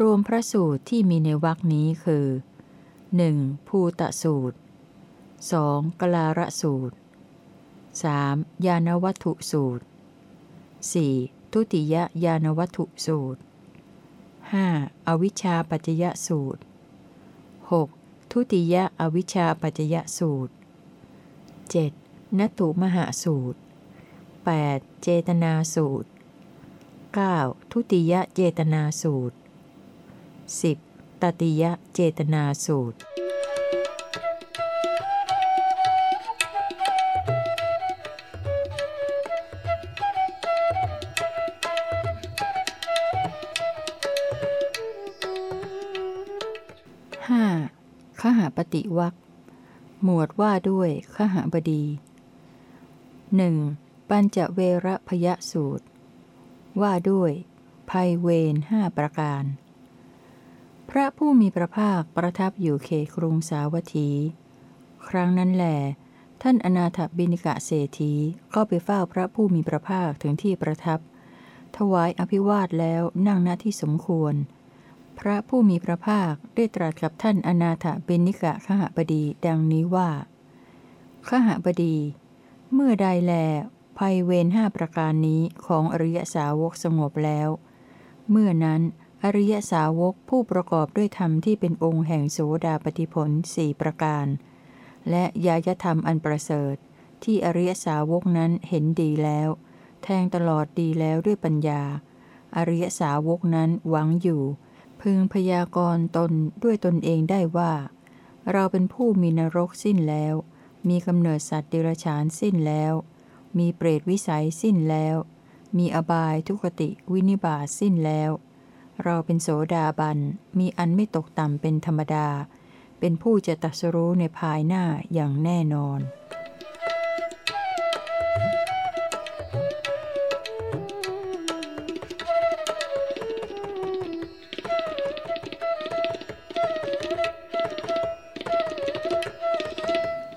รวมพระสูตรที่มีในวรคนี้คือ 1. ภูตสูตร 2. กลาระสูตร 3. ยานวัตถุสูตร 4. ทุติยญาณวัตถุสูตร 5. อวิชชาปัจจยสูตร 6. ทุติยอวิชชาปัจจยสูตร 7. นตุมหาสูตร 8. เจตนาสูตร 9. ทุติยเจตนาสูตร 10. ตติยะเจตนาสูตรห้าขหาปฏิวักหมวดว่าด้วยขหาบดีหนึ่งปัญจเวรพยสูตร ว่าด้วยภัยเวรห้าประการ พระผู้มีพระภาคประทับอยู่เขครุงสาวัตถี ครั้งนั้นแหลท่านอนาถบินิกะเศรษฐีก็ไปเฝ้าพระผู้มีพระภาคถึงที่ประทับ ถวายอภิวาทแล้วนั่งณที่สมควร พระผู้มีพระภาคได้ตรัสกับท่านอนาถบินิกะขหบดีดังนี้ว่าขหบดี เมื่อใดแล ภัยเวรห้าประการนี้ของอริยสาวกสงบแล้ว เมื่อนั้น อริยสาวกผู้ประกอบด้วยธรรมที่เป็นองค์แห่งโสดาปฏิผลสี่ประการ และยายธรรมอันประเสริฐ ที่อริยสาวกนั้นเห็นดีแล้ว แทงตลอดดีแล้วด้วยปัญญา อริยสาวกนั้นหวังอยู่ พึงพยากรณ์ตนด้วยตนเองได้ว่า เราเป็นผู้มีนรกสิ้นแล้ว มีกำเนิดสัตว์เดรัจฉานสิ้นแล้ว มีเปรตวิสัยสิ้นแล้ว มีอบายทุกติวินิบาสิ้นแล้ว เราเป็นโสดาบัน มีอันไม่ตกต่ำเป็นธรรมดา เป็นผู้จะตัสรู้ในภายหน้าอย่างแน่นอน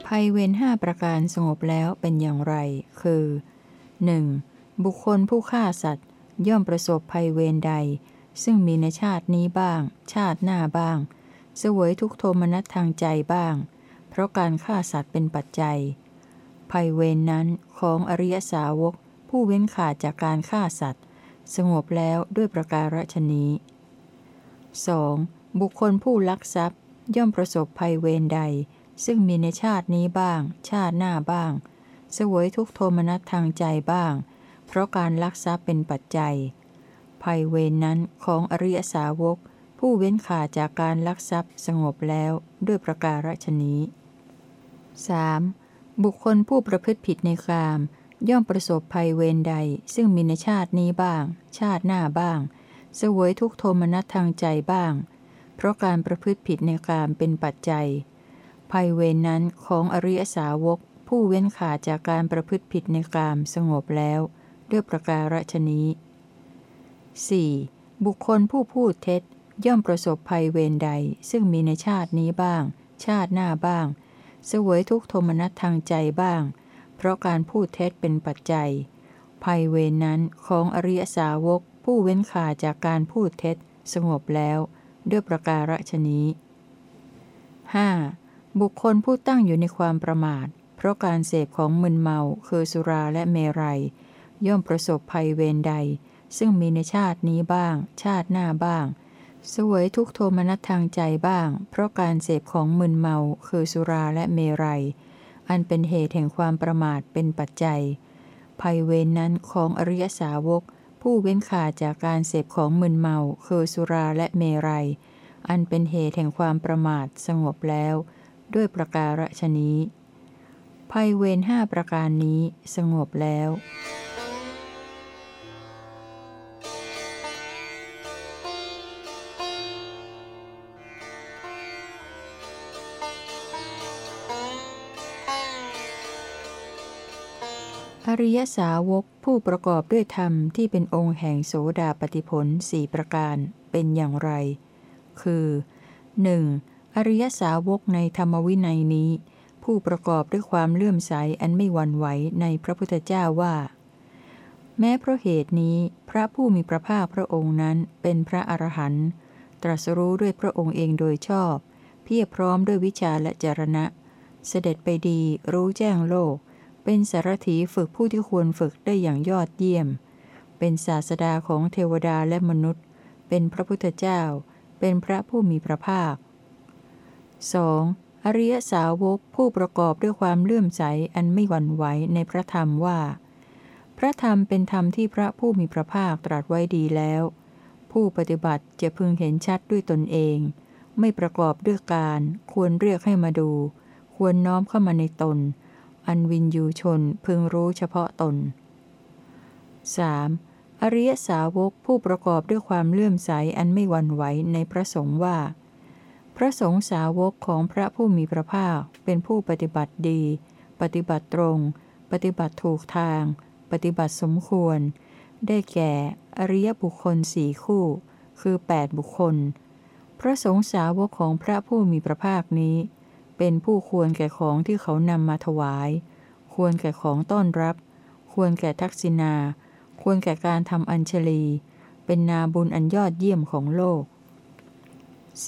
ภัยเวรห้าประการสงบแล้วเป็นอย่างไร คือ 1. บุคคลผู้ฆ่าสัตว์ ย่อมประสบภัยเวรใด ซึ่งมีในชาตินี้บ้าง ชาติหน้าบ้าง เสวยทุกโทมนัสทางใจบ้าง เพราะการฆ่าสัตว์เป็นปัจจัย ภัยเวรนนั้นของอริยสาวก ผู้เว้นขาดจากการฆ่าสัตว์ สงบแล้วด้วยประการฉนี้ 2. บุคคลผู้ลักทรัพย์ ย่อมประสบภัยเวรใด ซึ่งมีในชาตินี้บ้าง ชาติหน้าบ้างสวยทุกโทมนัสทางใจบ้าง เพราะการลักทรัพย์เป็นปัจจัย ภัยเวรนนั้นของอริยสาวก ผู้เว้นขาจากการลักทรัพย์สงบแล้วด้วยประการฉนี้ 3. บุคคลผู้ประพฤติผิดในกาม ย่อมประสบภัยเวรใด ซึ่งมีในชาตินี้บ้าง ชาติหน้าบ้างสวยทุกโทมนัสทางใจบ้าง เพราะการประพฤติผิดในกามเป็นปัจจัย ภัยเวรนั้นของอริยสาวก ผู้เว้นขาจากการประพฤติผิดในกามสงบแล้ว ด้วยประการฉนี้ 4. บุคคลผู้พูดเท็จ ย่อมประสบภัยเวรใด ซึ่งมีในชาตินี้บ้าง ชาติหน้าบ้าง เสวยทุกโทมนัสทางใจบ้าง เพราะการพูดเท็จเป็นปัจจัย ภัยเวรนั้นของอริยสาวก ผู้เว้นขาจากการพูดเท็จ สงบแล้ว ด้วยประการฉนี้ 5. บุคคลผู้ตั้งอยู่ในความประมาท เพราะการเสพของมึนเมาคือสุราและเมรัยย่อมประสบภัยเวรใด ซึ่งมีในชาตินี้บ้าง ชาติหน้าบ้าง สวยทุกโทมนัสทางใจบ้าง เพราะการเสพของมึนเมาคือสุราและเมรัย อันเป็นเหตุแห่งความประมาทเป็นปัจจัย ภัยเวรนนั้นของอริยสาวก ผู้เว้นขาดจากการเสพของมึนเมาคือสุราและเมรัย อันเป็นเหตุแห่งความประมาทสงบแล้ว ด้วยประการฉนี้ภัยเวรห้าประการนี้สงบแล้ว ริยสาวกผู้ประกอบด้วยธรรมที่เป็นองค์แห่งโสดาปฏิผลสี่ประการเป็นอย่างไร คือ 1. อริยสาวกในธรรมวินัยนี้ ผู้ประกอบด้วยความเลื่อมใสอันไม่หวั่นไหวในพระพุทธเจ้าว่า แม้เพราะเหตุนี้พระผู้มีพระภาคพระองค์นั้นเป็นพระอรหันต์ตรัสรู้ด้วยพระองค์เองโดยชอบ เพียรพร้อมด้วยวิชาและจรณะ เสด็จไปดีรู้แจ้งโลก เป็นสารถีฝึกผู้ที่ควรฝึกได้อย่างยอดเยี่ยม เป็นศาสดาของเทวดาและมนุษย์ เป็นพระพุทธเจ้า เป็นพระผู้มีพระภาค 2. อริยสาวกผู้ประกอบด้วยความเลื่อมใสอันไม่หวั่นไหวในพระธรรมว่า พระธรรมเป็นธรรมที่พระผู้มีพระภาคตรัสไว้ดีแล้ว ผู้ปฏิบัติจะพึงเห็นชัดด้วยตนเอง ไม่ประกอบด้วยการ ควรเรียกให้มาดู ควรน้อมเข้ามาในตน อันวินยูชนพึงรู้เฉพาะตน 3. อริยสาวกผู้ประกอบด้วยความเลื่อมใสอันไม่หวั่นไหวในพระสงฆ์ว่า พระสงฆ์สาวกของพระผู้มีพระภาคเป็นผู้ปฏิบัติดี ปฏิบัติตรง ปฏิบัติถูกทาง ปฏิบัติสมควร ได้แก่ อริยบุคคลสี่คู่ คือ 8 บุคคล พระสงฆ์สาวกของพระผู้มีพระภาคนี้ เป็นผู้ควรแก่ของที่เขานำมาถวาย ควรแก่ของต้อนรับ ควรแก่ทักษิณา ควรแก่การทำอัญชลี เป็นนาบุญอันยอดเยี่ยมของโลก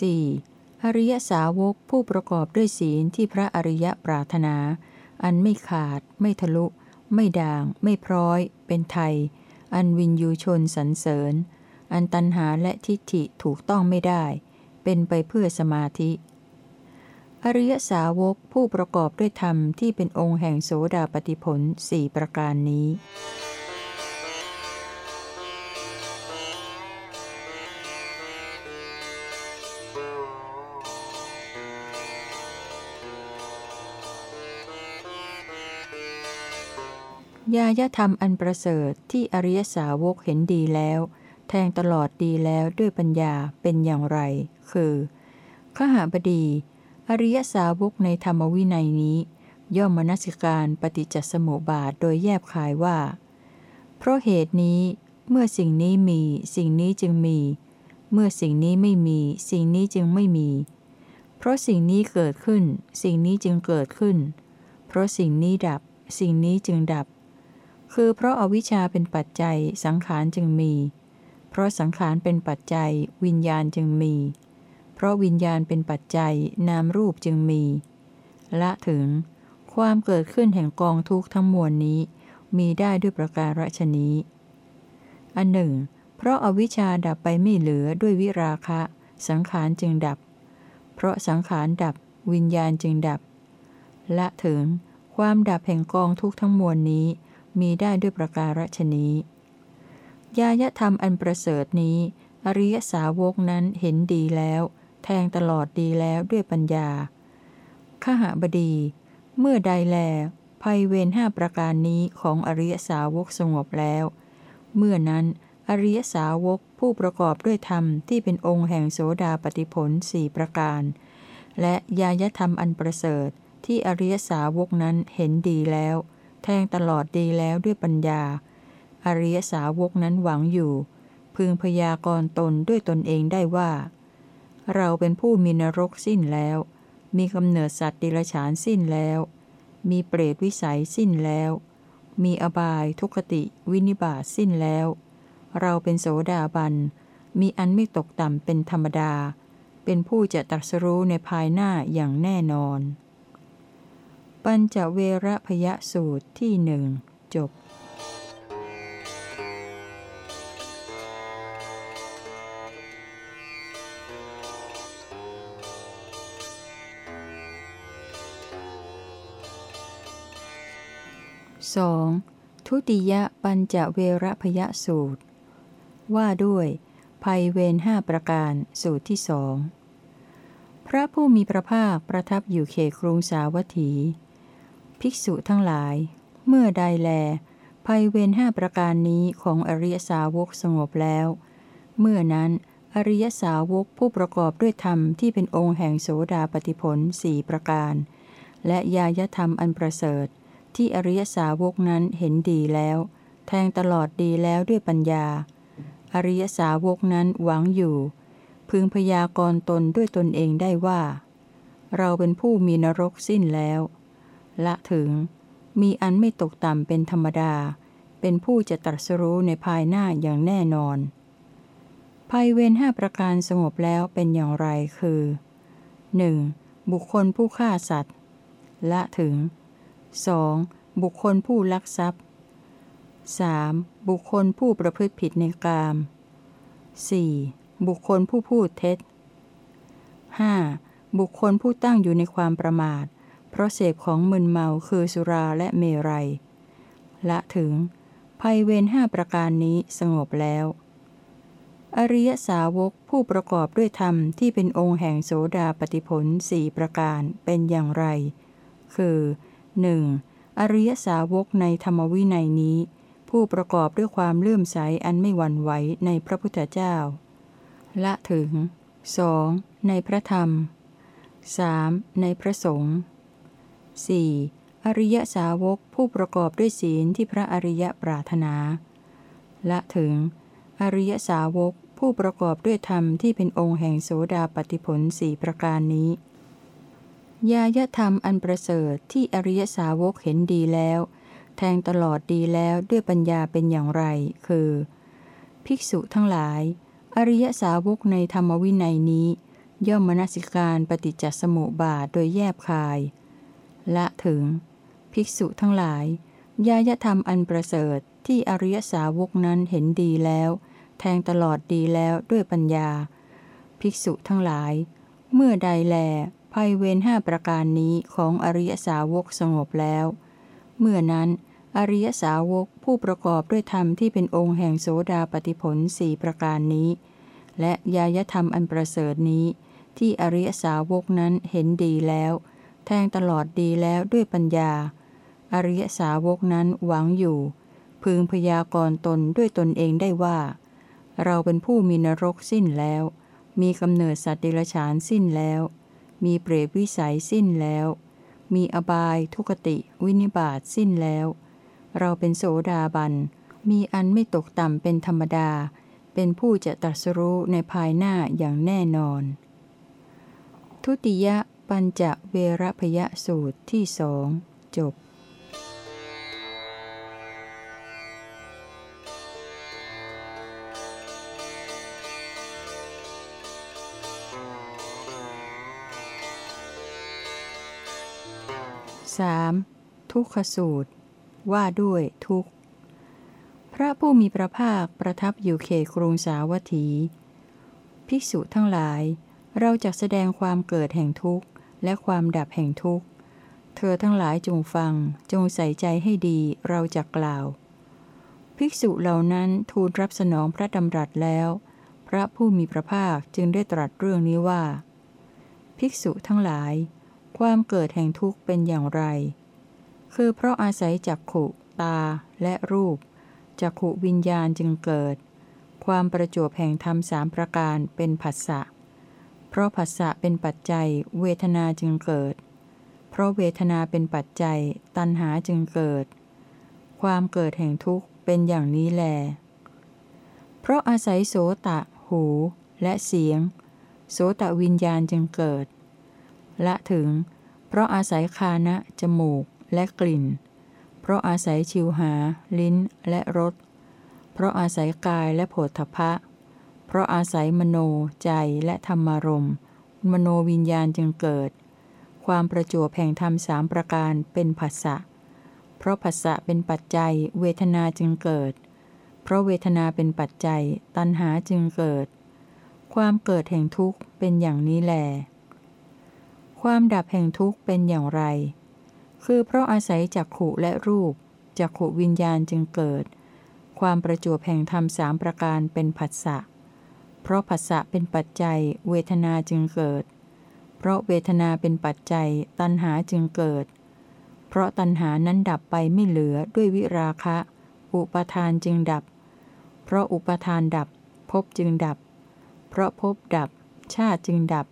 4. อริยสาวกผู้ประกอบด้วยศีลที่พระอริยปรารถนา อันไม่ขาด ไม่ทะลุ ไม่ด่าง ไม่พร้อย เป็นไทย อันวินยูชนสรรเสริญ อันตันหาและทิฏฐิถูกต้องไม่ได้ เป็นไปเพื่อสมาธิ อริยสาวกผู้ประกอบด้วยธรรมที่เป็นองค์แห่งโสดาปฏิผลสี่ประการนี้ญาญธรรมอันประเสริฐที่อริยสาวกเห็นดีแล้ว แทงตลอดดีแล้วด้วยปัญญาเป็นอย่างไร คือขหาบดี อริยสาวกในธรรมวินัยนี้ ย่อมมนสิการปฏิจจสมุปบาทโดยแยบขายว่า เพราะเหตุนี้เมื่อสิ่งนี้มีสิ่งนี้จึงมี เมื่อสิ่งนี้ไม่มีสิ่งนี้จึงไม่มี เพราะสิ่งนี้เกิดขึ้น สิ่งนี้จึงเกิดขึ้น เพราะสิ่งนี้ดับ สิ่งนี้จึงดับ คือเพราะอาวิชชาเป็นปัจจัยสังขารจึงมี เพราะสังขารเป็นปัจจัยวิญญาณจึงมี เพราะวิญญาณเป็นปัจจัยนามรูปจึงมี ละถึง ความเกิดขึ้นแห่งกองทุกข์ทั้งมวลนี้ มีได้ด้วยประการฉนี้ อันหนึ่ง เพราะอาวิชชาดับไปไม่เหลือด้วยวิราคะ สังขารจึงดับ เพราะสังขารดับ วิญญาณจึงดับ ละถึง ความดับแห่งกองทุกข์ทั้งมวลนี้ มีได้ด้วยประการฉนี้ญาญธรรมอันประเสริฐนี้ อริยสาวกนั้นเห็นดีแล้ว แทงตลอดดีแล้วด้วยปัญญาขหบดี เมื่อใดแล ภัยเวรห้าประการนี้ของอริยสาวกสงบแล้ว เมื่อนั้นอริยสาวกผู้ประกอบด้วยธรรมที่เป็นองค์แห่งโสดาปฏิผลสี่ประการ และญาญธรรมอันประเสริฐที่อริยสาวกนั้นเห็นดีแล้ว แทงตลอดดีแล้วด้วยปัญญา อริยสาวกนั้นหวังอยู่ พึงพยากรณ์ตนด้วยตนเองได้ว่า เราเป็นผู้มีนรกสิ้นแล้ว มีกำเนิดสัตว์ดิลฉานสิ้นแล้ว มีเปรตวิสัยสิ้นแล้ว มีอบายทุกขติวินิบาตสิ้นแล้ว เราเป็นโสดาบัน มีอันไม่ตกต่ำเป็นธรรมดา เป็นผู้จะตรัสรู้ในภายหน้าอย่างแน่นอน ปัญจเวรพยสูตรที่หนึ่งจบ 2. ทุติยปัญจเวรพยสูตร ว่าด้วย ภัยเวรห้าประการสูตรที่สองพระผู้มีพระภาคประทับอยู่เขตกรุงสาวัตถี ภิกษุทั้งหลาย เมื่อใดแล ภัยเวรห้าประการนี้ของอริยสาวกสงบแล้ว เมื่อนั้นอริยสาวกผู้ประกอบด้วยธรรมที่เป็นองค์แห่งโสดาปฏิผลสี่ประการ และยายธรรมอันประเสริฐ ที่อริยสาวกนั้นเห็นดีแล้ว แทงตลอดดีแล้วด้วยปัญญา อริยสาวกนั้นหวังอยู่ พึงพยากรณ์ตนด้วยตนเองได้ว่า เราเป็นผู้มีนรกสิ้นแล้ว ละถึง มีอันไม่ตกต่ำเป็นธรรมดา เป็นผู้จะตรัสรู้ในภายหน้าอย่างแน่นอนภัยเวรห้าประการสงบแล้วเป็นอย่างไรคือ 1. บุคคลผู้ฆ่าสัตว์ ละถึง 2. บุคคลผู้ลักทรัพย์ 3. บุคคลผู้ประพฤติผิดในกาม 4. บุคคลผู้พูดเท็จ 5. บุคคลผู้ตั้งอยู่ในความประมาท เพราะเสพของมึนเมาคือสุราและเมรัย ละถึง ภัยเวรห้าประการนี้สงบแล้ว อริยสาวกผู้ประกอบด้วยธรรมที่เป็นองค์แห่งโสดาปฏิผลสี่ประการเป็นอย่างไร คือ 1. อริยสาวกในธรรมวินัยนี้ ผู้ประกอบด้วยความเลื่อมใสอันไม่หวั่นไหวในพระพุทธเจ้า ละถึง 2. ในพระธรรม 3. ในพระสงฆ์ 4. อริยสาวกผู้ประกอบด้วยศีลที่พระอริยปรารถนา ละถึง อริยสาวกผู้ประกอบด้วยธรรมที่เป็นองค์แห่งโสดาปฏิผลสี่ประการนี้ ญายธรรมอันประเสริฐที่อริยสาวกเห็นดีแล้ว แทงตลอดดีแล้วด้วยปัญญาเป็นอย่างไร คือ ภิกษุทั้งหลาย อริยสาวกในธรรมวินัยนี้ ย่อมมนสิการปฏิจจสมุปบาทโดยแยบคาย ละถึง ภิกษุทั้งหลายญายธรรมอันประเสริฐที่อริยสาวกนั้นเห็นดีแล้ว แทงตลอดดีแล้วด้วยปัญญา ภิกษุทั้งหลาย เมื่อใดแล ภัยเวรห้าประการนี้ของอริยสาวกสงบแล้ว เมื่อนั้นอริยสาวกผู้ประกอบด้วยธรรมที่เป็นองค์แห่งโสดาปฏิผลสี่ประการนี้ และยายธรรมอันประเสริฐนี้ ที่อริยสาวกนั้นเห็นดีแล้ว แทงตลอดดีแล้วด้วยปัญญา อริยสาวกนั้นหวังอยู่ พึงพยากรตนด้วยตนเองได้ว่า เราเป็นผู้มีนรกสิ้นแล้ว มีกำเนิดสัตว์เดรัจฉานสิ้นแล้ว มีเปรตวิสัยสิ้นแล้ว มีอบายทุกติ วินิบาตสิ้นแล้ว เราเป็นโสดาบัน มีอันไม่ตกต่ำเป็นธรรมดา เป็นผู้จะตรัสรู้ในภายหน้าอย่างแน่นอน ทุติยปัญจเวรพยสูตรที่สองจบ 3. ทุกขสูตร ว่าด้วยทุกข์ พระผู้มีพระภาคประทับอยู่เขตกรุงสาวัตถี ภิกษุทั้งหลาย เราจะแสดงความเกิดแห่งทุกข์ และความดับแห่งทุกข์ เธอทั้งหลายจงฟัง จงใส่ใจให้ดีเราจะกล่าว ภิกษุเหล่านั้นทูลรับสนองพระดำรัสแล้ว พระผู้มีพระภาคจึงได้ตรัสเรื่องนี้ว่า ภิกษุทั้งหลาย ความเกิดแห่งทุกข์เป็นอย่างไร คือเพราะอาศัยจักขุตาและรูปจักขุวิญญาณจึงเกิด ความประจวบแห่งธรรมสามประการเป็นผัสสะ เพราะผัสสะเป็นปัจจัย เวทนาจึงเกิด เพราะเวทนาเป็นปัจจัย ตัณหาจึงเกิด ความเกิดแห่งทุกข์เป็นอย่างนี้แล เพราะอาศัยโสตะ หู และเสียง โสตะวิญญาณจึงเกิด ละถึง เพราะอาศัยคานะ จมูก และกลิ่น เพราะอาศัยชิวหา ลิ้นและรส เพราะอาศัยกายและโผฏฐะเพราะอาศัยมโนใจและธรรมารมมโนวิญญาณจึงเกิด ความประจวบแห่งธรรมสามประการเป็นผัสสะ เพราะผัสสะเป็นปัจจัย เวทนาจึงเกิด เพราะเวทนาเป็นปัจจัย ตัณหาจึงเกิด ความเกิดแห่งทุกข์เป็นอย่างนี้แหละ ความดับแห่งทุกข์เป็นอย่างไร คือเพราะอาศัยจักขุและรูปจักขุวิญญาณจึงเกิด ความประจวบแห่งธรรมสามประการเป็นผัสสะ เพราะผัสสะเป็นปัจจัย เวทนาจึงเกิด เพราะเวทนาเป็นปัจจัย ตัณหาจึงเกิด เพราะตัณหานั้นดับไปไม่เหลือด้วยวิราคะ อุปทานจึงดับ เพราะอุปทานดับภพจึงดับ เพราะภพดับ ชาติจึงดับ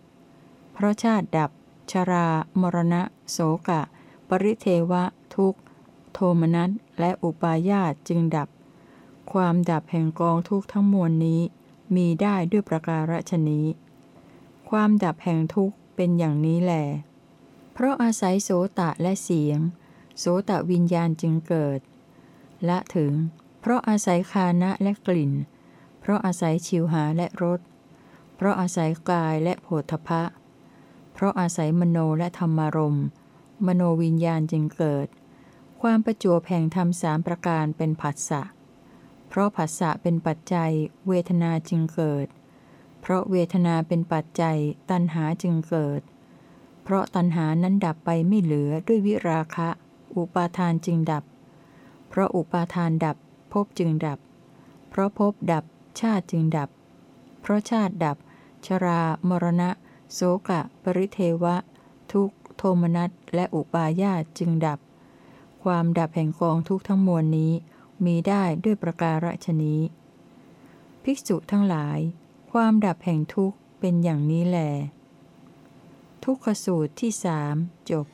เพราะชาติดับ ชรา มรณะ โสกะ ปริเทวะ ทุกโทมนัสและอุปาญาตจึงดับ ความดับแห่งกองทุกทั้งมวลนี้ มีได้ด้วยประการฉนี้ ความดับแห่งทุกเป็นอย่างนี้แหลเพราะอาศัยโสตะและเสียง โสตะวิญญาณจึงเกิด และถึง เพราะอาศัยคานะและกลิ่น เพราะอาศัยชิวหาและรส เพราะอาศัยกายและโผฏฐะ เพราะอาศัยมโนและธรรมารมณ์มโนวิญญาณจึงเกิด ความประจวบแห่งธรรมสามประการเป็นผัสสะ เพราะผัสสะเป็นปัจจัย เวทนาจึงเกิด เพราะเวทนาเป็นปัจจัย ตัณหาจึงเกิด เพราะตัณหานั้นดับไปไม่เหลือด้วยวิราคะ อุปาทานจึงดับ เพราะอุปาทานดับภพจึงดับ เพราะภพดับชาติจึงดับ เพราะชาติดับ ชรามรณะ โสกะ ปริเทวะ ทุกโทมนัสและอุปาญาตจึงดับ ความดับแห่งกองทุกทั้งมวลนี้มีได้ด้วยประการฉนี้ ภิกษุทั้งหลาย ความดับแห่งทุกข์เป็นอย่างนี้แหลทุกขสูตรที่สามจบ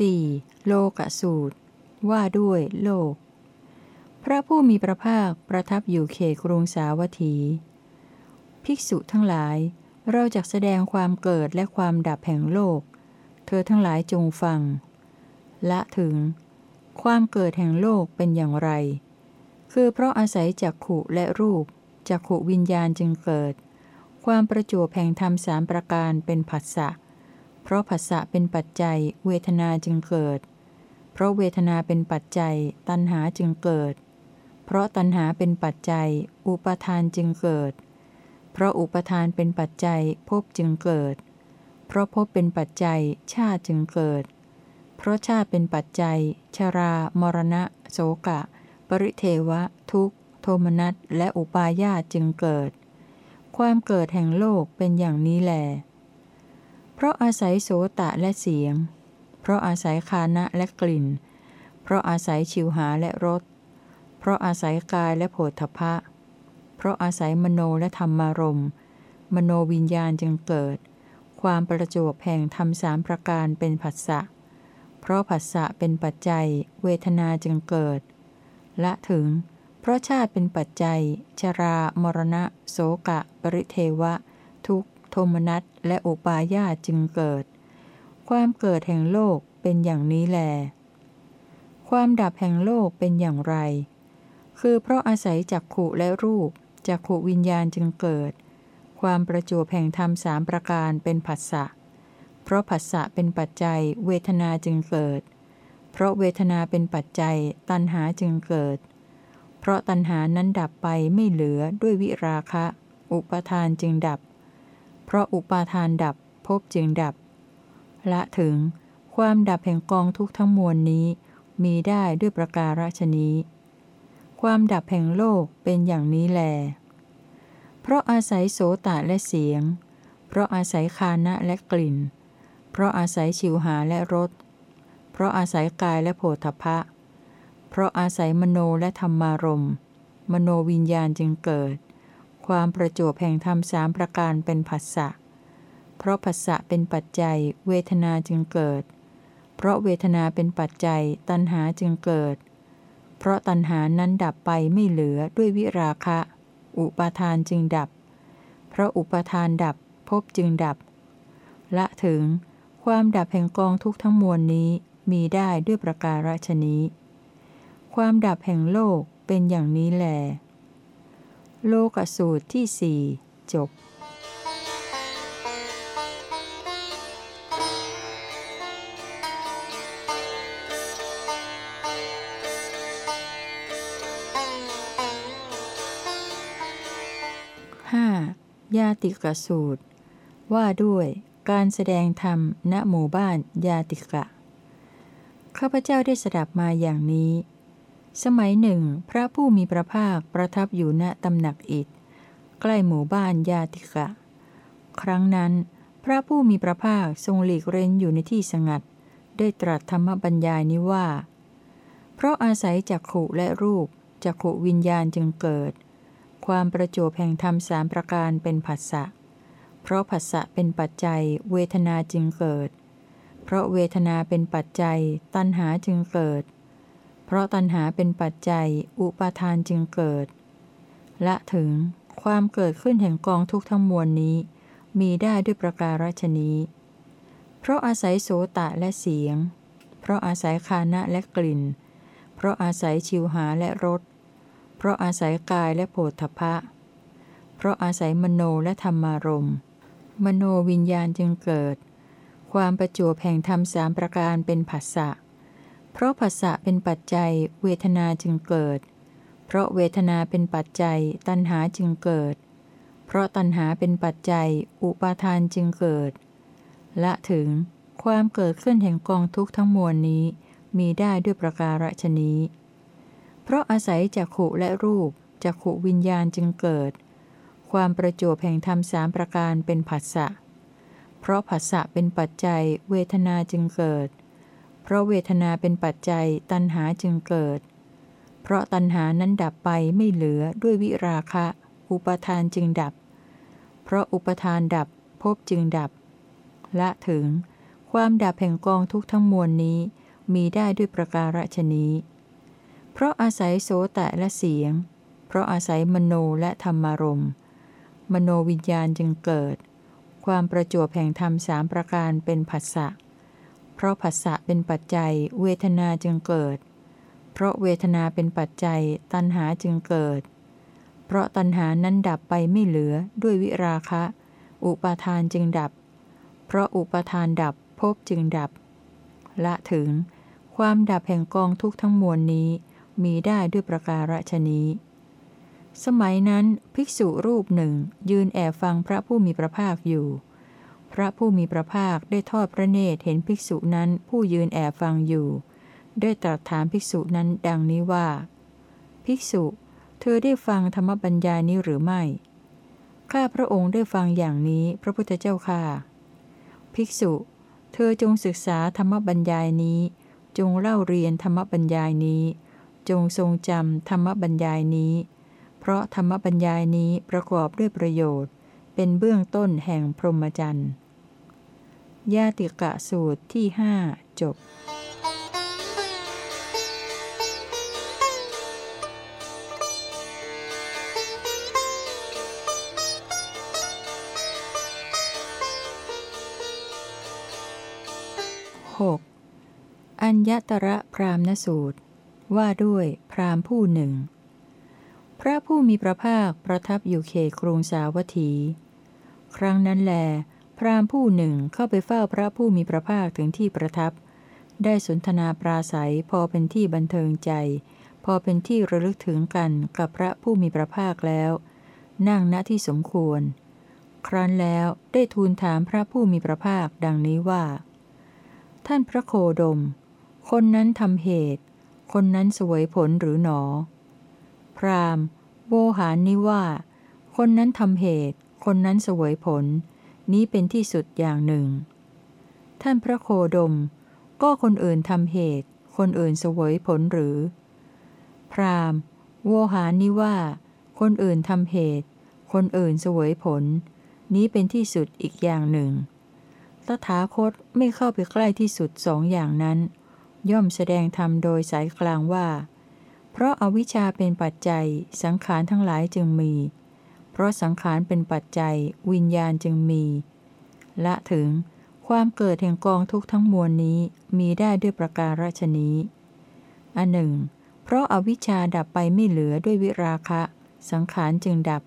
4. โลกสูตร ว่าด้วยโลก พระผู้มีพระภาคประทับอยู่เขตกรุงสาวัตถี ภิกษุทั้งหลาย เราจะแสดงความเกิดและความดับแห่งโลก เธอทั้งหลายจงฟัง ละถึง ความเกิดแห่งโลกเป็นอย่างไร คือเพราะอาศัยจักขุและรูปจักขุวิญญาณจึงเกิด ความประจวบแห่งธรรมสามประการเป็นผัสสะ เพราะผัสสะเป็นปัจจัย เวทนาจึงเกิด เพราะเวทนาเป็นปัจจัย ตัณหาจึงเกิด เพราะตัณหาเป็นปัจจัย อุปทานจึงเกิด เพราะอุปทานเป็นปัจจัยภพจึงเกิด เพราะภพเป็นปัจจัย ชาติจึงเกิด เพราะชาติเป็นปัจจัย ชรา มรณะ โสกะ ปริเทวะ ทุกโทมนัสและอุปาญาตจึงเกิด ความเกิดแห่งโลกเป็นอย่างนี้แหละ ราะอาศัยโสตะและเสียง เพราะอาศัยคานะและกลิ่น เพราะอาศัยชิวหาและรส เพราะอาศัยกายและโผฏฐะเพราะอาศัยมโนและธรรมารมมโนวิญญาณจึงเกิด ความประจวบแห่งธรรมสามประการเป็นผัสสะ เพราะผัสสะเป็นปัจจัย เวทนาจึงเกิด ละถึง เพราะชาติเป็นปัจจัย ชรา มรณะ โสกะ ปริเทวะ ทุกโทมนัส และอุปาญาจึงเกิด ความเกิดแห่งโลกเป็นอย่างนี้แล ความดับแห่งโลกเป็นอย่างไร คือเพราะอาศัยจักขุและรูปจักขุวิญญาณจึงเกิด ความประจวบแห่งธรรมสามประการเป็นผัสสะ เพราะผัสสะเป็นปัจจัย เวทนาจึงเกิด เพราะเวทนาเป็นปัจจัย ตัณหาจึงเกิด เพราะตัณหานั้นดับไปไม่เหลือด้วยวิราคะ อุปทานจึงดับเราะอุปาทานดับภพจึงดับ ละถึง ความดับแห่งกองทุกทั้งมวลนี้ มีได้ด้วยประการฉนี้ ความดับแห่งโลกเป็นอย่างนี้แล เพราะอาศัยโสตะและเสียง เพราะอาศัยคานะและกลิ่น เพราะอาศัยชิวหาและรส เพราะอาศัยกายและโผฏฐะเพราะอาศัยมโนและธรรมารมมโนวิญญาณจึงเกิด ความประจวบแห่งธรรมสามประการเป็นผัสสะ เพราะผัสสะเป็นปัจจัย เวทนาจึงเกิด เพราะเวทนาเป็นปัจจัย ตัณหาจึงเกิด เพราะตัณหานั้นดับไปไม่เหลือด้วยวิราคะ อุปาทานจึงดับ เพราะอุปาทานดับภพจึงดับ ละถึง ความดับแห่งกองทุกทั้งมวลนี้มีได้ด้วยประการฉนี้ ความดับแห่งโลกเป็นอย่างนี้แหละ โลกสูตรที่สี่จบห้ายาติกสูตร ว่าด้วยการแสดงธรรมณหมู่บ้านยาติกะ ข้าพเจ้าได้สดับมาอย่างนี้ สมัยหนึ่ง พระผู้มีพระภาคประทับอยู่ณตำหนักอิฐใกล้หมู่บ้านยาติกะ ครั้งนั้น พระผู้มีพระภาคทรงหลีกเร้นอยู่ในที่สงัด ได้ตรัสธรรมบัญญายนี้ว่า เพราะอาศัยจักขุและรูปจักขุวิญญาณจึงเกิด ความประจบแห่งธรรมสามประการเป็นผัสสะเพราะผัสสะเป็นปัจจัย เวทนาจึงเกิด เพราะเวทนาเป็นปัจจัย ตัณหาจึงเกิดเราะตัณหาเป็นปัจจัย อุปาทานจึงเกิด ละถึงความเกิดขึ้นแห่งกองทุกข์ทั้งมวลนี้ มีได้ด้วยประการฉนี้ เพราะอาศัยโสตะและเสียง เพราะอาศัยคานะและกลิ่น เพราะอาศัยชิวหาและรส เพราะอาศัยกายและโผฏฐะเพราะอาศัยมโนและธรรมารมมโนวิญญาณจึงเกิด ความประจวบแห่งธรรมสามประการเป็นผัสสะ เพราะผัสสะเป็นปัจจัย เวทนาจึงเกิด เพราะเวทนาเป็นปัจจัย ตัณหาจึงเกิด เพราะตัณหาเป็นปัจจัย อุปาทานจึงเกิด ละถึงความเกิดขึ้นแห่งกองทุกข์ทั้งมวลนี้ มีได้ด้วยประการฉนี้ เพราะอาศัยจักขุและรูปจักขุวิญญาณจึงเกิด ความประจวบแห่งธรรมสามประการเป็นผัสสะ เพราะผัสสะเป็นปัจจัย เวทนาจึงเกิดเราะเวทนาเป็นปัจจัยตัณหาจึงเกิด เพราะตัณหานั้นดับไปไม่เหลือด้วยวิราคะ อุปทานจึงดับ เพราะอุปทานดับภพจึงดับ ละถึง ความดับแห่งกองทุกทั้งมวลนี้ มีได้ด้วยประการฉนี้ เพราะอาศัยโสตะและเสียง เพราะอาศัยมโนและธรรมารมณ์ มโนวิญญาณจึงเกิด ความประจวบแห่งธรรมสามประการเป็นผัสสะเราะผัสสะเป็นปัจจัย เวทนาจึงเกิด เพราะเวทนาเป็นปัจจัย ตัณหาจึงเกิด เพราะตัณหานั้นดับไปไม่เหลือด้วยวิราคะ อุปาทานจึงดับ เพราะอุปาทานดับภพจึงดับ ละถึง ความดับแห่งกองทุกทั้งมวลนี้ มีได้ด้วยประการฉนี้ สมัยนั้นภิกษุรูปหนึ่งยืนแอบฟังพระผู้มีพระภาคอยู่ พระผู้มีพระภาคได้ทอดพระเนตรเห็นภิกษุนั้นผู้ยืนแอบฟังอยู่ ได้ตรัสถามภิกษุนั้นดังนี้ว่า ภิกษุ เธอได้ฟังธรรมบัญญานี้หรือไม่ ข้าพระองค์ได้ฟังอย่างนี้พระพุทธเจ้าค่ะ ภิกษุ เธอจงศึกษาธรรมบัญญายนี้ จงเล่าเรียนธรรมบัญญายนี้ จงทรงจำธรรมบัญญายนี้ เพราะธรรมบัญญายนี้ประกอบด้วยประโยชน์ เป็นเบื้องต้นแห่งพรหมจรรย์ ญาติกะสูตรที่หจบ 6. อัญญตระพรามณสูตร ว่าด้วยพรามผู้หนึ่ง พระผู้มีพระภาคประทับอยู่เขตกรุงสาวัตถี ครั้งนั้นแล รามผู้หนึ่งเข้าไปเฝ้าพระผู้มีพระภาคถึงที่ประทับ ได้สนทนาปราศัยพอเป็นที่บันเทิงใจ พอเป็นที่ระลึกถึงกันกับพระผู้มีพระภาคแล้ว นั่งณที่สมควร ครั้นแล้วได้ทูลถามพระผู้มีพระภาคดังนี้ว่า ท่านพระโคดม คนนั้นทำเหตุ คนนั้นสวยผลหรือหนอ พรามโวหารนี้ว่า คนนั้นทำเหตุ คนนั้นสวยผล นี้เป็นที่สุดอย่างหนึ่ง ท่านพระโคดม ก็คนอื่นทำเหตุ คนอื่นสวยผลหรือ พรามโวหารนี้ว่า คนอื่นทำเหตุ คนอื่นสวยผล นี้เป็นที่สุดอีกอย่างหนึ่ง ตถาคตไม่เข้าไปใกล้ที่สุดสองอย่างนั้น ย่อมแสดงธรรมโดยสายกลางว่า เพราะอาวิชชาเป็นปัจจัยสังขารทั้งหลายจึงมี เพราะสังขารเป็นปัจจัยวิญญาณจึงมี ละถึงความเกิดแห่งกองทุกทั้งมวลนี้มีได้ด้วยประการฉนี้อันหนึ่ง เพราะอาวิชชาดับไปไม่เหลือด้วยวิราคะ สังขารจึงดับ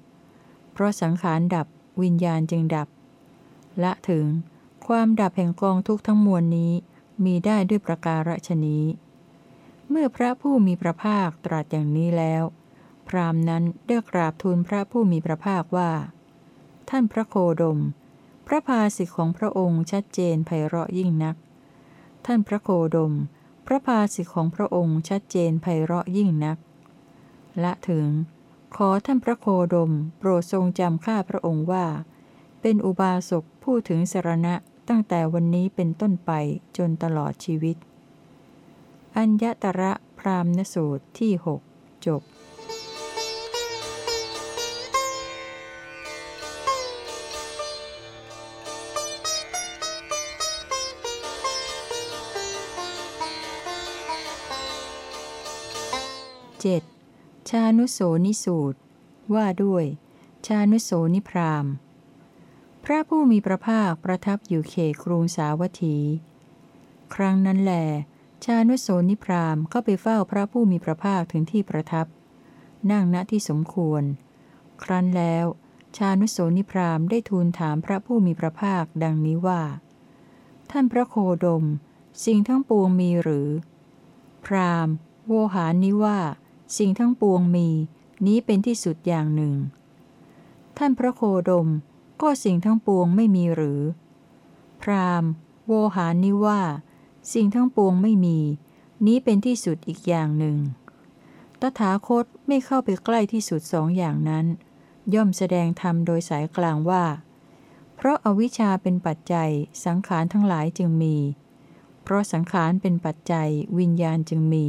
เพราะสังขารดับวิญญาณจึงดับ ละถึง ความดับแห่งกองทุกทั้งมวลนี้มีได้ด้วยประการฉนี้ เมื่อพระผู้มีพระภาคตรัสอย่างนี้แล้ว พราหมนั้นได้กราบทูลพระผู้มีพระภาคว่า ท่านพระโคดม พระภาสิทธิของพระองค์ชัดเจนไพเราะยิ่งนัก ท่านพระโคดม พระภาสิทธิของพระองค์ชัดเจนไพเราะยิ่งนัก ละถึง ขอท่านพระโคดม โปรดทรงจำข้าพระองค์ว่า เป็นอุบาสกพูดถึงสารณะตั้งแต่วันนี้เป็นต้นไปจนตลอดชีวิต อัญญตระพรามณสูตรที่หก 7. ชานุโสนิสูตร ว่าด้วย ชานุโสนิพรามพระผู้มีพระภาคประทับอยู่เขตกรุงสาวัตถี ครั้งนั้นแหลชานุโสนิพรามเข้าไปเฝ้าพระผู้มีพระภาคถึงที่ประทับ นั่งณที่สมควร ครั้นแล้ว ชานุโสนิพรามได้ทูลถามพระผู้มีพระภาคดังนี้ว่า ท่านพระโคดม สิ่งทั้งปวงมีหรือ พรามโวหารนี้ว่า สิ่งทั้งปวงมี นี้เป็นที่สุดอย่างหนึ่ง ท่านพระโคดม ก็สิ่งทั้งปวงไม่มีหรือ พรามโวหารนี้ว่า สิ่งทั้งปวงไม่มี นี้เป็นที่สุดอีกอย่างหนึ่ง ตถาคตไม่เข้าไปใกล้ที่สุดสองอย่างนั้น ย่อมแสดงธรรมโดยสายกลางว่า เพราะอาวิชชาเป็นปัจจัยสังขารทั้งหลายจึงมี เพราะสังขารเป็นปัจจัยวิญญาณจึงมี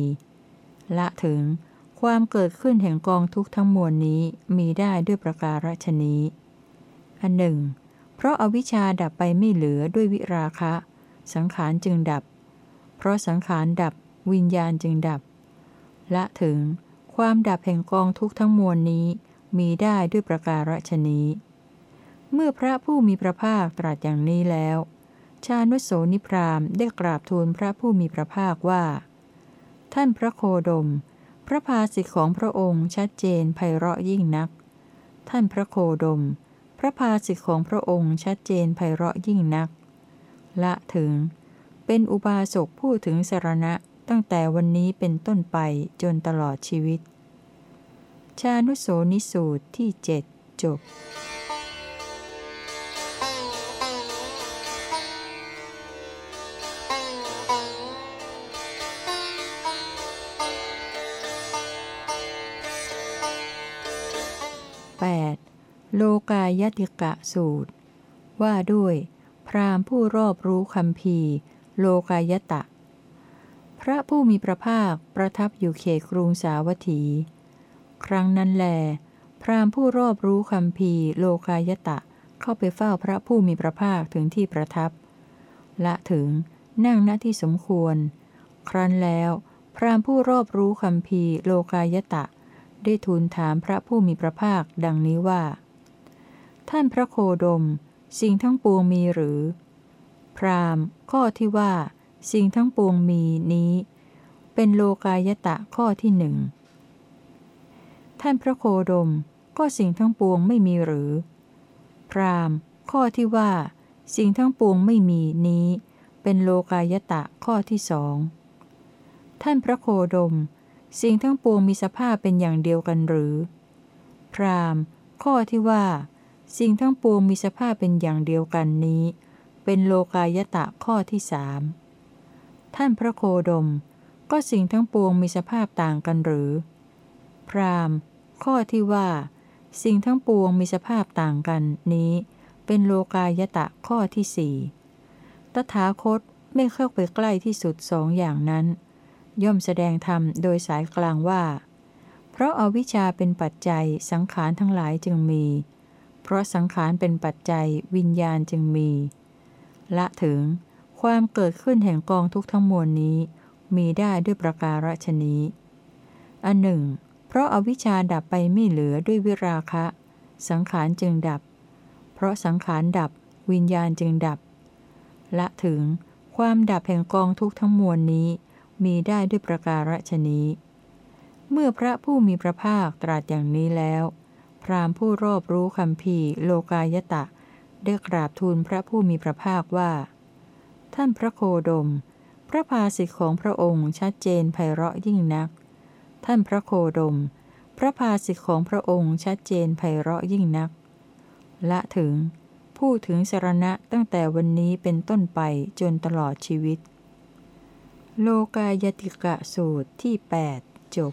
ละถึง ความเกิดขึ้นแห่งกองทุกทั้งมวลนี้มีได้ด้วยประการฉนี้อันหนึ่ง เพราะอาวิชชาดับไปไม่เหลือด้วยวิราคะ สังขารจึงดับ เพราะสังขารดับวิญญาณจึงดับ ละถึง ความดับแห่งกองทุกทั้งมวลนี้มีได้ด้วยประการฉนี้เมื่อพระผู้มีพระภาคตรัสอย่างนี้แล้ว ชานุโสนิพรามได้กราบทูลพระผู้มีพระภาคว่า ท่านพระโคดม พระภาสิทธิของพระองค์ชัดเจนไพเราะยิ่งนัก ท่านพระโคดม พระภาสิทธิของพระองค์ชัดเจนไพเราะยิ่งนัก ละถึง เป็นอุบาสกผู้ถึงสารณะตั้งแต่วันนี้เป็นต้นไปจนตลอดชีวิต ชานุโสนิสูตรที่เจ็ดจบ โลกายติกะสูตร ว่าด้วย พรามผู้รอบรู้คำพีโลกายตะ พระผู้มีพระภาคประทับอยู่เขตกรุงสาวัตถี ครั้งนั้นแล พรามผู้รอบรู้คำพีโลกายตะเข้าไปเฝ้าพระผู้มีพระภาคถึงที่ประทับ ละถึงนั่งณที่สมควร ครั้นแล้ว พรามผู้รอบรู้คำพีโลกายตะ ได้ทูลถามพระผู้มีพระภาคดังนี้ว่า ท่านพระโคดม สิ่งทั้งปวงมีหรือ พรามข้อที่ว่า สิ่งทั้งปวงมีนี้ เป็นโลกายตะข้อที่หนึ่งท่านพระโคดม ก็สิ่งทั้งปวงไม่มีหรือ พรามข้อที่ว่า สิ่งทั้งปวงไม่มีนี้ เป็นโลกายตะข้อที่สองท่านพระโคดม สิ่งทั้งปวงมีสภาพเป็นอย่างเดียวกันหรือ พรามข้อที่ว่า สิ่งทั้งปวงมีสภาพเป็นอย่างเดียวกันนี้ เป็นโลกายตะข้อที่สามท่านพระโคดม ก็สิ่งทั้งปวงมีสภาพต่างกันหรือ พรามข้อที่ว่า สิ่งทั้งปวงมีสภาพต่างกันนี้ เป็นโลกายตะข้อที่สี่ตถาคตไม่เข้าไปใกล้ที่สุดสองอย่างนั้น ย่อมแสดงธรรมโดยสายกลางว่า เพราะอาวิชชาเป็นปัจจัยสังขารทั้งหลายจึงมี เพราะสังขารเป็นปัจจัยวิญญาณจึงมี ละถึง ความเกิดขึ้นแห่งกองทุกทั้งมวลนี้ มีได้ด้วยประการฉนี้ อันหนึ่ง เพราะอาวิชชาดับไปไม่เหลือด้วยวิราคะ สังขารจึงดับ เพราะสังขารดับ วิญญาณจึงดับ ละถึง ความดับแห่งกองทุกทั้งมวลนี้ มีได้ด้วยประการฉนี้ เมื่อพระผู้มีพระภาคตรัสอย่างนี้แล้ว พรามผู้รอบรู้คำพีโลกายตะ ได้กราบทูลพระผู้มีพระภาคว่า ท่านพระโคดม พระภาสิทธิของพระองค์ชัดเจนไพเราะยิ่งนัก ท่านพระโคดม พระภาสิทธิของพระองค์ชัดเจนไพเราะยิ่งนัก ละถึง พูดถึงสารณะตั้งแต่วันนี้เป็นต้นไปจนตลอดชีวิต โลกายติกะสูตรที่ 8 จบ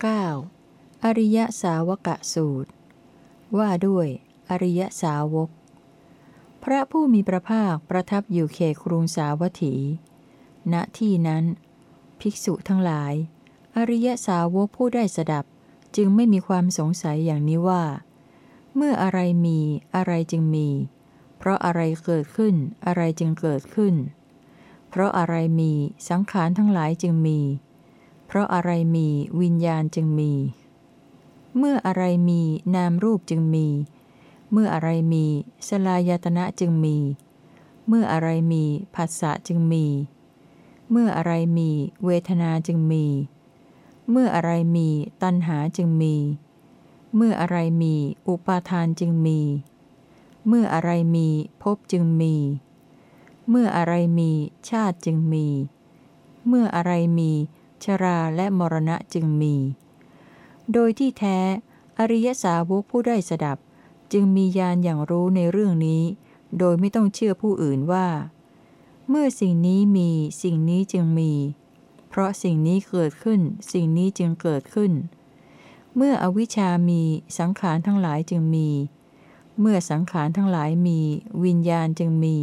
9. อริยสาวกะสูตร ว่าด้วย อริยสาวก พระผู้มีพระภาคประทับอยู่เขตกรุงสาวัตถี ณที่นั้น ภิกษุทั้งหลาย อริยสาวกผู้ได้สดับจึงไม่มีความสงสัยอย่างนี้ว่า เมื่ออะไรมีอะไรจึงมี เพราะอะไรเกิดขึ้นอะไรจึงเกิดขึ้น เพราะอะไรมีสังขารทั้งหลายจึงมี เพราะอะไรมีวิญญาณจึงมี เมื่ออะไรมีนามรูปจึงมี เมื่ออะไรมีสลายตนะจึงมี เมื่ออะไรมีผัสสะจึงมี เมื่ออะไรมีเวทนาจึงมี เมื่ออะไรมีตัณหาจึงมี เมื่ออะไรมีอุปาทานจึงมี เมื่ออะไรมีภพจึงมี เมื่ออะไรมีชาติจึงมี เมื่ออะไรมี ชราและมรณะจึงมี โดยที่แท้ อริยสาวกผู้ได้สดับ จึงมีญาณอย่างรู้ในเรื่องนี้ โดยไม่ต้องเชื่อผู้อื่นว่า เมื่อสิ่งนี้มีสิ่งนี้จึงมี เพราะสิ่งนี้เกิดขึ้น สิ่งนี้จึงเกิดขึ้น เมื่ออวิชามีสังขารทั้งหลายจึงมี เมื่อสังขารทั้งหลายมี วิญญาณจึงมี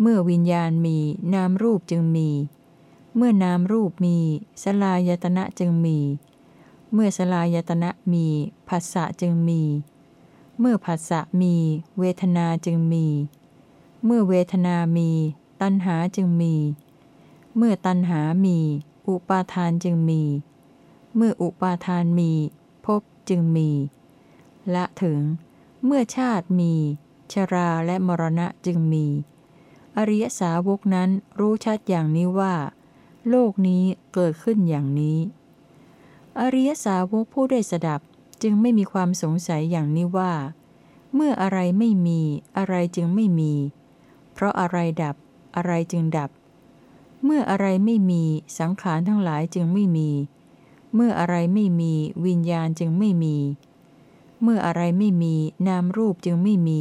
เมื่อวิญญาณมีนามรูปจึงมี เมื่อนามรูปมี สลายตนะจึงมี เมื่อสลายตนะมีผัสสะจึงมี เมื่อผัสสะมี เวทนาจึงมี เมื่อเวทนามี ตัณหาจึงมี เมื่อตัณหามี อุปาทานจึงมี เมื่ออุปาทานมีภพจึงมี ละถึง เมื่อชาติมี ชราและมรณะจึงมี อริยสาวกนั้นรู้ชัดอย่างนี้ว่า โลกนี้เกิดขึ้นอย่างนี้ อริยสาวกผู้ได้สดับจึงไม่มีความสงสัยอย่างนี้ว่า เมื่ออะไรไม่มีอะไรจึงไม่มี เพราะอะไรดับอะไรจึงดับ เมื่ออะไรไม่มีสังขารทั้งหลายจึงไม่มี เมื่ออะไรไม่มีวิญญาณจึงไม่มี เมื่ออะไรไม่มีนามรูปจึงไม่มี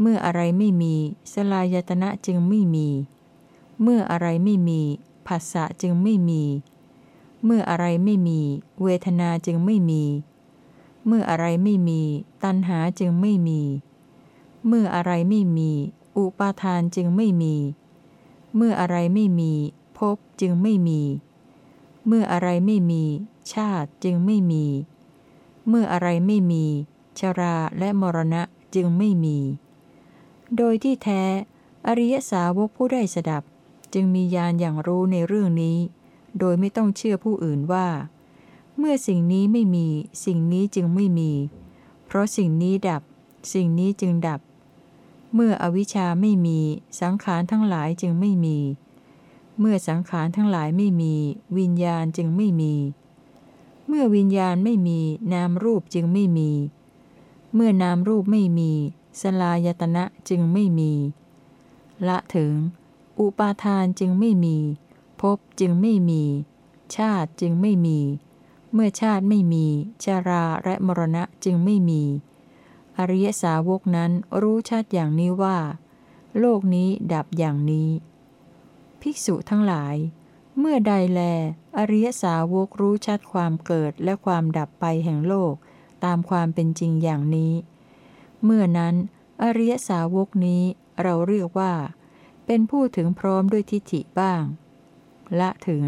เมื่ออะไรไม่มีสลายตนะจึงไม่มี เมื่ออะไรไม่มี ผัสสะจึงไม่มี เมื่ออะไรไม่มี เวทนาจึงไม่มี เมื่ออะไรไม่มี ตัณหาจึงไม่มี เมื่ออะไรไม่มี อุปาทานจึงไม่มี เมื่ออะไรไม่มีภพจึงไม่มี เมื่ออะไรไม่มี ชาติจึงไม่มี เมื่ออะไรไม่มี ชราและมรณะจึงไม่มี โดยที่แท้ อริยสาวกผู้ได้สดับ จึงมีญาณอย่างรู้ในเรื่องนี้ โดยไม่ต้องเชื่อผู้อื่นว่า เมื่อสิ่งนี้ไม่มี สิ่งนี้จึงไม่มี เพราะสิ่งนี้ดับ สิ่งนี้จึงดับ เมื่ออวิชชาไม่มี สังขารทั้งหลายจึงไม่มี เมื่อสังขารทั้งหลายไม่มี วิญญาณจึงไม่มี เมื่อวิญญาณไม่มีนามรูปจึงไม่มี เมื่อนามรูปไม่มี สลายตนะจึงไม่มี ละถึง อุปาทานจึงไม่มีภพจึงไม่มี ชาติจึงไม่มี เมื่อชาติไม่มีชาราและมรณะจึงไม่มี อริยสาวกนั้นรู้ชัดอย่างนี้ว่า โลกนี้ดับอย่างนี้ ภิกษุทั้งหลาย เมื่อใดแล อริยสาวกรู้ชัดความเกิดและความดับไปแห่งโลกตามความเป็นจริงอย่างนี้ เมื่อนั้น อริยสาวกนี้เราเรียกว่า เป็นผู้ถึงพร้อมด้วยทิฏฐิบ้าง ละถึง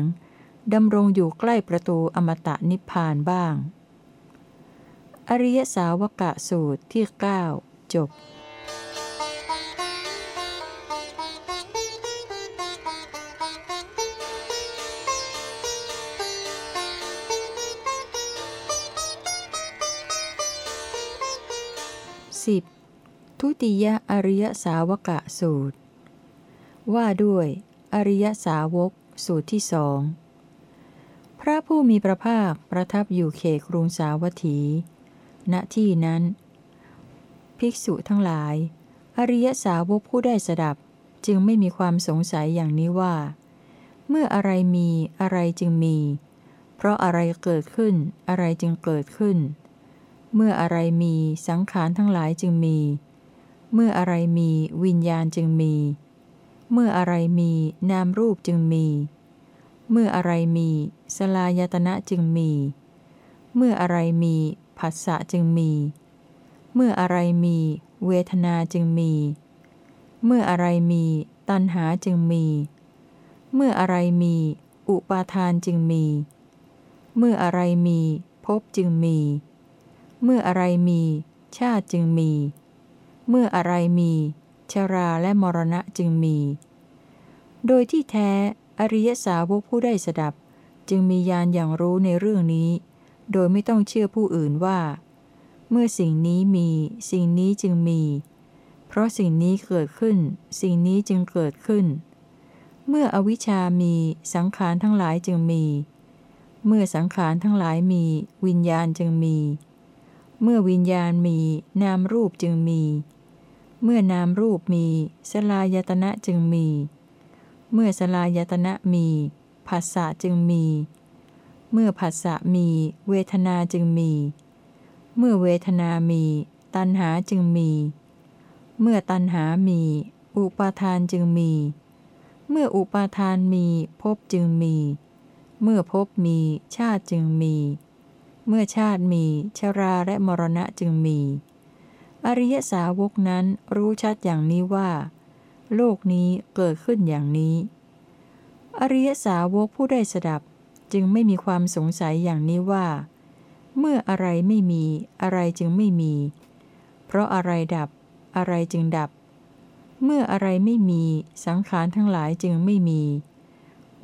ดำรงอยู่ใกล้ประตูอมตะนิพพานบ้าง อริยสาวกะสูตรที่ 9 จบ 10. ทุติยอริยสาวกะสูตร ว่าด้วย อริยสาวก สูตรที่สอง พระผู้มีพระภาคประทับอยู่เขตกรุงสาวัตถี ณ ที่นั้น ภิกษุทั้งหลาย อริยสาวกผู้ได้สดับจึงไม่มีความสงสัยอย่างนี้ว่า เมื่ออะไรมีอะไรจึงมี เพราะอะไรเกิดขึ้น อะไรจึงเกิดขึ้น เมื่ออะไรมีสังขารทั้งหลายจึงมี เมื่ออะไรมีวิญญาณจึงมี เมื่ออะไรมีนามรูปจึงมี เมื่ออะไรมีสลายตนะจึงมี เมื่ออะไรมีผัสสะจึงมี เมื่ออะไรมีเวทนาจึงมี เมื่ออะไรมีตัณหาจึงมี เมื่ออะไรมีอุปาทานจึงมี เมื่ออะไรมีภพจึงมี เมื่ออะไรมีชาติจึงมี เมื่ออะไรมี ชราและมรณะจึงมี โดยที่แท้ อริยสาวกผู้ได้สดับ จึงมีญาณอย่างรู้ในเรื่องนี้ โดยไม่ต้องเชื่อผู้อื่นว่า เมื่อสิ่งนี้มีสิ่งนี้จึงมี เพราะสิ่งนี้เกิดขึ้น สิ่งนี้จึงเกิดขึ้น เมื่ออวิชามีสังขารทั้งหลายจึงมี เมื่อสังขารทั้งหลายมี วิญญาณจึงมี เมื่อวิญญาณมีนามรูปจึงมี เมื่อนามรูปมี สลายตนะจึงมี เมื่อสลายตนะมีผัสสะจึงมี เมื่อผัสสะมี เวทนาจึงมี เมื่อเวทนามี ตัณหาจึงมี เมื่อตัณหามี อุปาทานจึงมี เมื่ออุปาทานมีภพจึงมี เมื่อภพมีชาติจึงมี เมื่อชาติมีชราและมรณะจึงมี อริยสาวกนั้นรู้ชัดอย่างนี้ว่า โลกนี้เกิดขึ้นอย่างนี้ อริยสาวกผู้ได้สดับจึงไม่มีความสงสัยอย่างนี้ว่า เมื่ออะไรไม่มีอะไรจึงไม่มี เพราะอะไรดับ อะไรจึงดับ เมื่ออะไรไม่มีสังขารทั้งหลายจึงไม่มี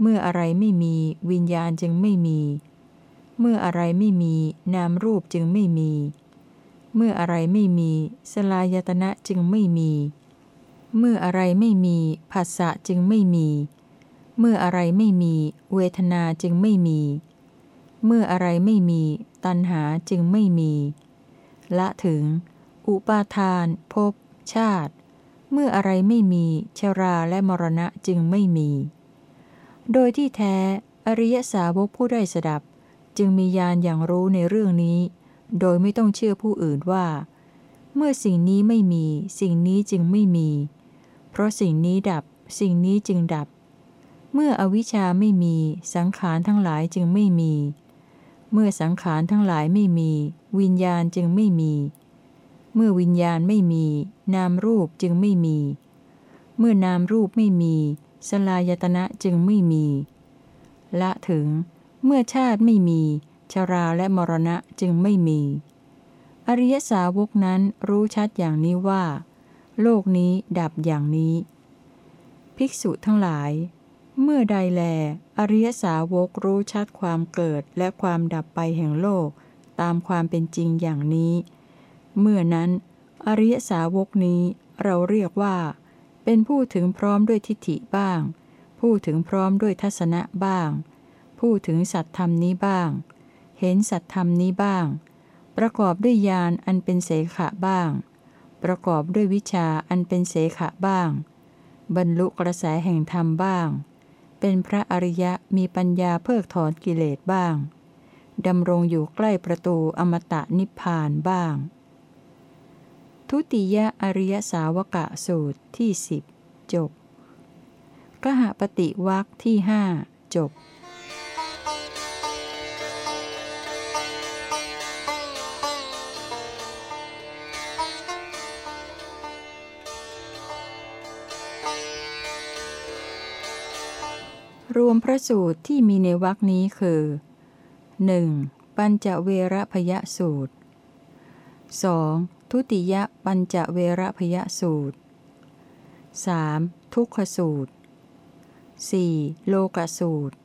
เมื่ออะไรไม่มีวิญญาณจึงไม่มี เมื่ออะไรไม่มีนามรูปจึงไม่มี เมื่ออะไรไม่มี สลายตนะจึงไม่มี เมื่ออะไรไม่มีผัสสะจึงไม่มี เมื่ออะไรไม่มี เวทนาจึงไม่มี เมื่ออะไรไม่มี ตัณหาจึงไม่มี ละถึง อุปาทานภพชาติ เมื่ออะไรไม่มีชราและมรณะจึงไม่มี โดยที่แท้ อริยสาวกผู้ได้สดับ จึงมีญาณอย่างรู้ในเรื่องนี้ โดยไม่ต้องเชื่อผู้อื่นว่า เมื่อสิ่งนี้ไม่มี สิ่งนี้จึงไม่มี เพราะสิ่งนี้ดับ สิ่งนี้จึงดับ เมื่ออวิชชาไม่มี สังขารทั้งหลายจึงไม่มี เมื่อสังขารทั้งหลายไม่มี วิญญาณจึงไม่มี เมื่อวิญญาณไม่มี นามรูปจึงไม่มี เมื่อนามรูปไม่มี สลายตนะจึงไม่มี ละถึง เมื่อชาติไม่มี ชราและมรณะจึงไม่มี อริยสาวกนั้นรู้ชัดอย่างนี้ว่า โลกนี้ดับอย่างนี้ ภิกษุทั้งหลาย เมื่อใดแล อริยสาวกรู้ชัดความเกิดและความดับไปแห่งโลกตามความเป็นจริงอย่างนี้ เมื่อนั้น อริยสาวกนี้เราเรียกว่า เป็นผู้ถึงพร้อมด้วยทิฏฐิบ้าง ผู้ถึงพร้อมด้วยทัศนะบ้าง ผู้ถึงสัตธรรมนี้บ้าง เห็นสัตธรรมนี้บ้าง ประกอบด้วยญาณอันเป็นเสขะบ้าง ประกอบด้วยวิชาอันเป็นเสขะบ้าง บรรลุกระแสแห่งธรรมบ้าง เป็นพระอริยะมีปัญญาเพิกถอนกิเลสบ้างดำรงอยู่ใกล้ประตูอมตะนิพพานบ้าง ทุติยอริยสาวกะสูตรที่สิบจบกหปฏิวักที่ห้าจบ รวมพระสูตรที่มีในวรคนี้คือ 1. ปัญจเวรพยสูตร 2. ทุติยปัญจเวรพยสูตร 3. ทุกขสูตร 4. โลกสูตร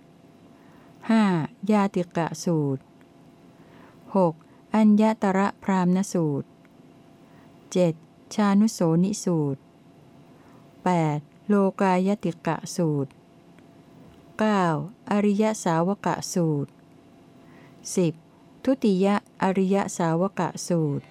5. ยาติกะสูตร 6. อัญญตระพรามณสูตร 7. ชานุโสนิสูตร 8. โลกายติกะสูตร 9. อริยสาวกะสูตร 10. ทุติยอริยสาวกะสูตร